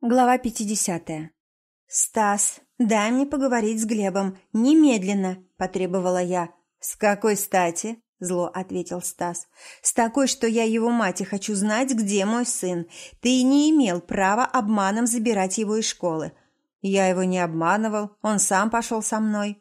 Глава 50. «Стас, дай мне поговорить с Глебом. Немедленно!» – потребовала я. «С какой стати?» – зло ответил Стас. «С такой, что я его мать и хочу знать, где мой сын. Ты не имел права обманом забирать его из школы». «Я его не обманывал, он сам пошел со мной».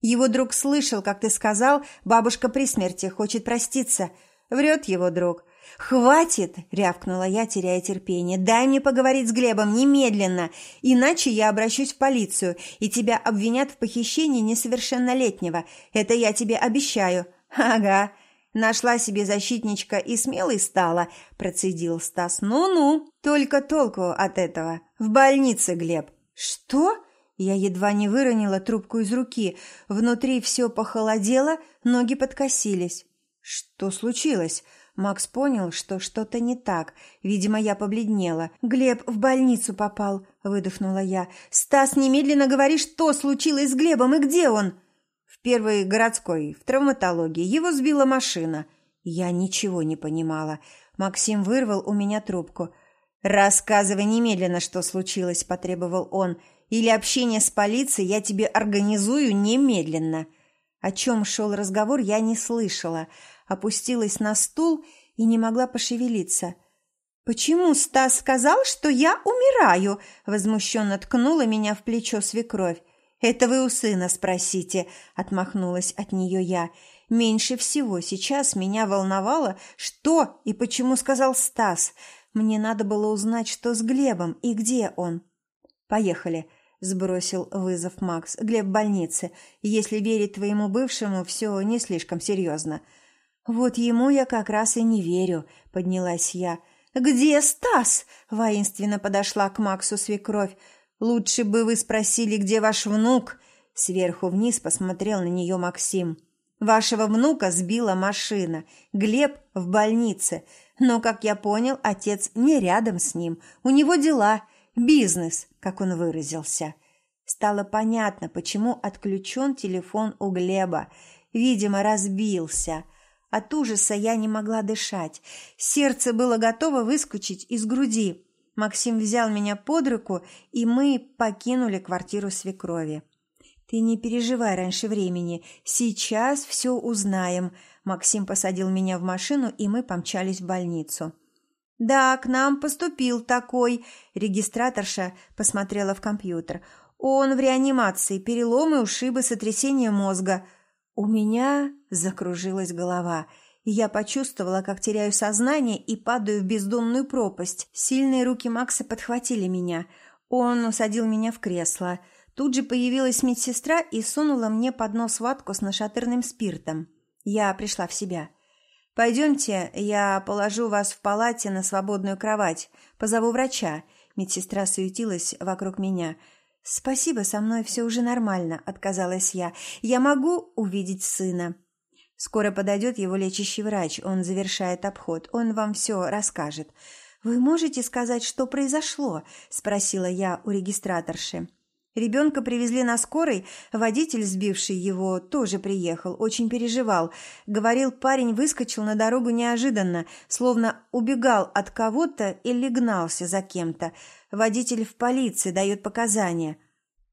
«Его друг слышал, как ты сказал, бабушка при смерти хочет проститься». Врет его друг. «Хватит!» – рявкнула я, теряя терпение. «Дай мне поговорить с Глебом немедленно, иначе я обращусь в полицию, и тебя обвинят в похищении несовершеннолетнего. Это я тебе обещаю». «Ага, нашла себе защитничка и смелой стала», – процедил Стас. «Ну-ну, только толку от этого. В больнице, Глеб». «Что?» Я едва не выронила трубку из руки. Внутри все похолодело, ноги подкосились. «Что случилось?» Макс понял, что что-то не так. Видимо, я побледнела. «Глеб в больницу попал», – выдохнула я. «Стас, немедленно говори, что случилось с Глебом и где он?» «В первой городской, в травматологии. Его сбила машина». Я ничего не понимала. Максим вырвал у меня трубку. «Рассказывай немедленно, что случилось», – потребовал он. «Или общение с полицией я тебе организую немедленно». О чем шел разговор, я не слышала – опустилась на стул и не могла пошевелиться. «Почему Стас сказал, что я умираю?» – возмущенно ткнула меня в плечо свекровь. «Это вы у сына спросите», – отмахнулась от нее я. «Меньше всего сейчас меня волновало, что и почему сказал Стас. Мне надо было узнать, что с Глебом и где он». «Поехали», – сбросил вызов Макс. «Глеб в больнице. Если верить твоему бывшему, все не слишком серьезно». «Вот ему я как раз и не верю», — поднялась я. «Где Стас?» — воинственно подошла к Максу свекровь. «Лучше бы вы спросили, где ваш внук?» Сверху вниз посмотрел на нее Максим. «Вашего внука сбила машина. Глеб в больнице. Но, как я понял, отец не рядом с ним. У него дела, бизнес, как он выразился». Стало понятно, почему отключен телефон у Глеба. Видимо, разбился – от ужаса я не могла дышать. Сердце было готово выскочить из груди. Максим взял меня под руку, и мы покинули квартиру свекрови. «Ты не переживай раньше времени. Сейчас все узнаем». Максим посадил меня в машину, и мы помчались в больницу. «Да, к нам поступил такой...» Регистраторша посмотрела в компьютер. «Он в реанимации, переломы, ушибы, сотрясение мозга. У меня закружилась голова, и я почувствовала, как теряю сознание и падаю в бездонную пропасть. Сильные руки Макса подхватили меня. Он усадил меня в кресло. Тут же появилась медсестра и сунула мне под нос ватку с нашатырным спиртом. Я пришла в себя. «Пойдемте, я положу вас в палате на свободную кровать. Позову врача». Медсестра суетилась вокруг меня – «Спасибо, со мной все уже нормально», — отказалась я. «Я могу увидеть сына?» «Скоро подойдет его лечащий врач, он завершает обход, он вам все расскажет». «Вы можете сказать, что произошло?» – спросила я у регистраторши. Ребенка привезли на скорой, водитель, сбивший его, тоже приехал, очень переживал. Говорил, парень выскочил на дорогу неожиданно, словно убегал от кого-то или гнался за кем-то. Водитель в полиции дает показания.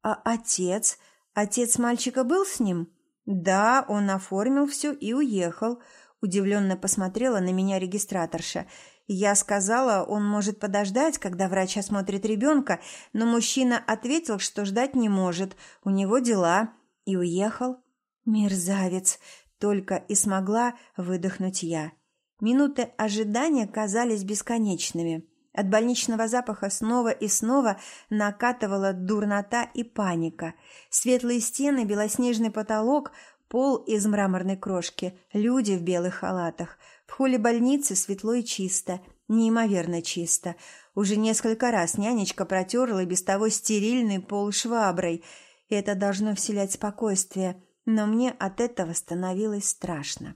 А отец? Отец мальчика был с ним? Да, он оформил все и уехал. Удивленно посмотрела на меня регистраторша. Я сказала, он может подождать, когда врач осмотрит ребенка, но мужчина ответил, что ждать не может, у него дела, и уехал. Мерзавец, только и смогла выдохнуть я. Минуты ожидания казались бесконечными. От больничного запаха снова и снова накатывала дурнота и паника. Светлые стены, белоснежный потолок, пол из мраморной крошки, люди в белых халатах – в холле больницы светло и чисто, неимоверно чисто. Уже несколько раз нянечка протерла без того стерильный пол шваброй. И это должно вселять спокойствие, но мне от этого становилось страшно.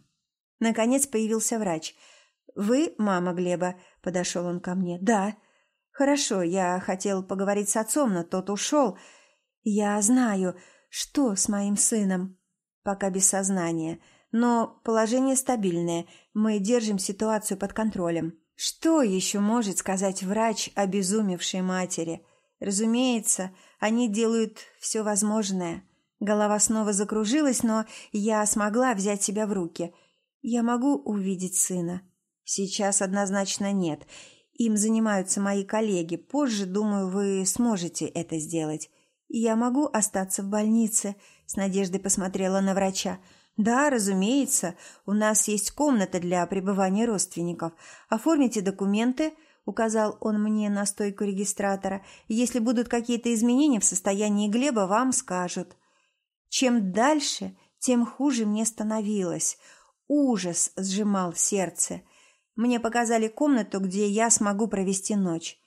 Наконец появился врач. «Вы мама Глеба?» – подошел он ко мне. «Да». «Хорошо, я хотел поговорить с отцом, но тот ушел. Я знаю, что с моим сыном?» «Пока без сознания». Но положение стабильное, мы держим ситуацию под контролем. Что еще может сказать врач обезумевшей матери? Разумеется, они делают все возможное. Голова снова закружилась, но я смогла взять себя в руки. Я могу увидеть сына. Сейчас однозначно нет. Им занимаются мои коллеги. Позже, думаю, вы сможете это сделать. Я могу остаться в больнице, с надеждой посмотрела на врача. «Да, разумеется, у нас есть комната для пребывания родственников. Оформите документы», – указал он мне на стойку регистратора. «Если будут какие-то изменения в состоянии Глеба, вам скажут». Чем дальше, тем хуже мне становилось. Ужас сжимал сердце. Мне показали комнату, где я смогу провести ночь.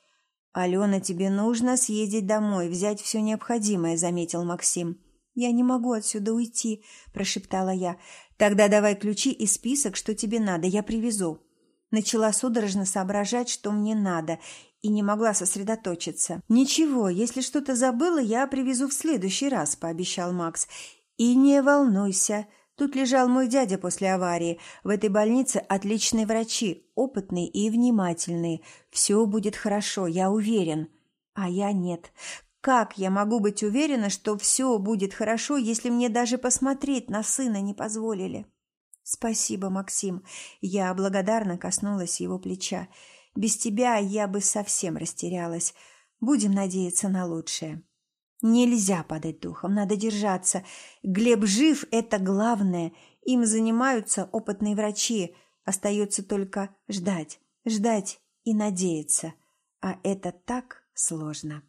«Алена, тебе нужно съездить домой, взять все необходимое», – заметил Максим. «Я не могу отсюда уйти», – прошептала я. «Тогда давай ключи и список, что тебе надо, я привезу». Начала судорожно соображать, что мне надо, и не могла сосредоточиться. «Ничего, если что-то забыла, я привезу в следующий раз», – пообещал Макс. «И не волнуйся, тут лежал мой дядя после аварии. В этой больнице отличные врачи, опытные и внимательные. Все будет хорошо, я уверен». А я нет. Как я могу быть уверена, что все будет хорошо, если мне даже посмотреть на сына не позволили? Спасибо, Максим. Я благодарно коснулась его плеча. Без тебя я бы совсем растерялась. Будем надеяться на лучшее. Нельзя падать духом, надо держаться. Глеб жив – это главное. Им занимаются опытные врачи. Остается только ждать, ждать и надеяться. А это так сложно.